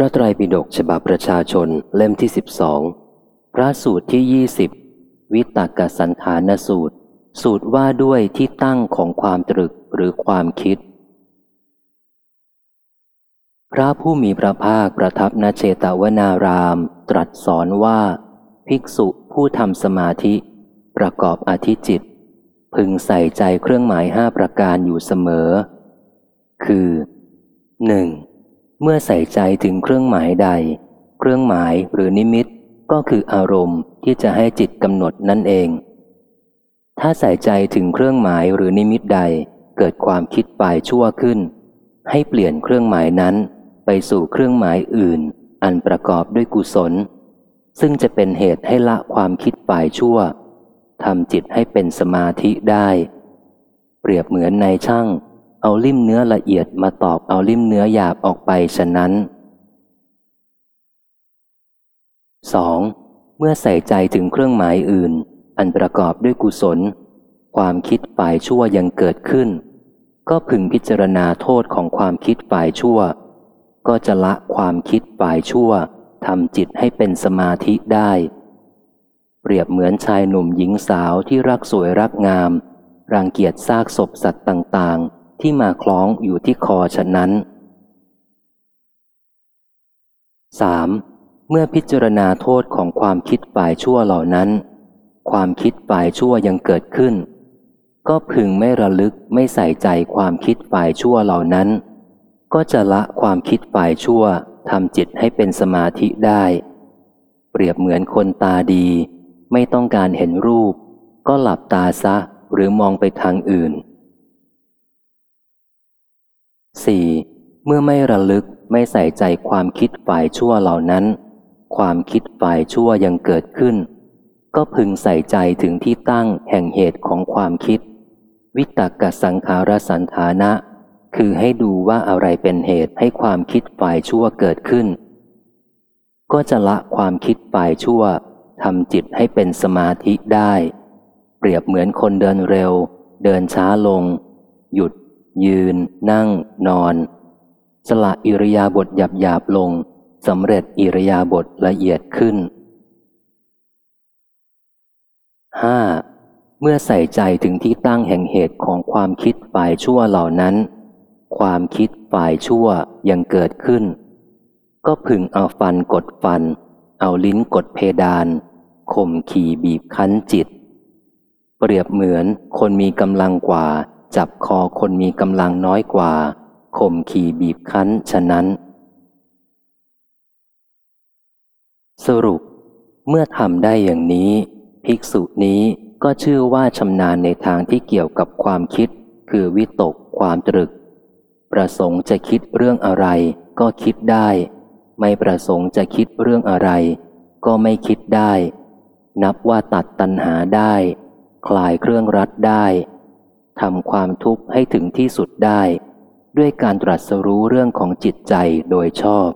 พระไตรปิฎกฉบับประชาชนเล่มที่สิบสองพระสูตรที่ยี่สิบวิตากสันธานสูตร สูตรว่าด้วยที่ตั้งของความตรึกหรือความคิด พระผู้มีพระภาคประทับนเชตวนาราม ตรัสสอนว่า ภิกษุผู้ทำสมาธิ ประกอบอธิจิต พึงใส่ใจเครื่องหมายห้าประการอยู่เสมอ คือหนึ่ง เมื่อใส่ใจถึงเครื่องหมายใด เครื่องหมายหรือนิมิตก็คืออารมณ์ที่จะให้จิตกำหนดนั่นเอง ถ้าใส่ใจถึงเครื่องหมายหรือนิมิตใด เกิดความคิดฝ่ายชั่วขึ้น ให้เปลี่ยนเครื่องหมายนั้น ไปสู่เครื่องหมายอื่น อันประกอบด้วยกุศล ซึ่งจะเป็นเหตุให้ละความคิดฝ่ายชั่วทำจิตให้เป็นสมาธิได้ เปรียบเหมือนในช่าง เอาลิ่มเนื้อละเอียดมาตอกเอาลิ่มเนื้อหยาบออกไปฉะนั้น 2. เมื่อใส่ใจถึงเครื่องหมายอื่น อันประกอบด้วยกุศล ความคิดฝ่ายชั่วยังเกิดขึ้น ก็พึงพิจารณาโทษของความคิดฝ่ายชั่ว ก็จะละความคิดฝ่ายชั่วทำจิตให้เป็นสมาธิได้ เปรียบเหมือนชายหนุ่มหญิงสาวที่รักสวยรักงาม รังเกียจซากศพสัตว์ต่าง ที่มาคล้องอยู่ที่คอฉะนั้น 3. เมื่อพิจารณาโทษของความคิดฝ่ายชั่วเหล่านั้น ความคิดฝ่ายชั่วยังเกิดขึ้น ก็พึงไม่ระลึกไม่ใส่ใจความคิดฝ่ายชั่วเหล่านั้น ก็จะละความคิดฝ่ายชั่วทำจิตให้เป็นสมาธิได้ เปรียบเหมือนคนตาดี ไม่ต้องการเห็นรูป ก็หลับตาซะหรือมองไปทางอื่น 4. เมื่อไม่ระลึกไม่ใส่ใจความคิดฝ่ายชั่วเหล่านั้น ความคิดฝ่ายชั่วยังเกิดขึ้น ก็พึงใส่ใจถึงที่ตั้งแห่งเหตุของความคิด วิตกกสังขารสันฐานะ คือให้ดูว่าอะไรเป็นเหตุให้ความคิดฝ่ายชั่วเกิดขึ้น ก็จะละความคิดฝ่ายชั่วทำจิตให้เป็นสมาธิได้ เปรียบเหมือนคนเดินเร็ว เดินช้าลง หยุด ยืน นั่ง นอน สละอิริยาบถหยาบหยาบลงสำเร็จอิริยาบถละเอียดขึ้น 5. เมื่อใส่ใจถึงที่ตั้งแห่งเหตุของความคิดฝ่ายชั่วเหล่านั้น ความคิดฝ่ายชั่วยังเกิดขึ้น ก็พึงเอาฟันกดฟัน เอาลิ้นกดเพดานข่มขี่บีบคั้นจิต เปรียบเหมือนคนมีกำลังกว่า จับคอคนมีกำลังน้อยกว่าข่มขี่บีบคั้นฉะนั้น สรุป เมื่อทำได้อย่างนี้ ภิกษุนี้ก็ชื่อว่าชำนาญในทางที่เกี่ยวกับความคิด คือวิตกความตรึก ประสงค์จะคิดเรื่องอะไร ก็คิดได้ ไม่ประสงค์จะคิดเรื่องอะไร ก็ไม่คิดได้ นับว่าตัดตัณหาได้ คลายเครื่องรัดได้ ทำความทุกข์ให้ถึงที่สุดได้ ด้วยการตรัสรู้เรื่องของจิตใจโดยชอบ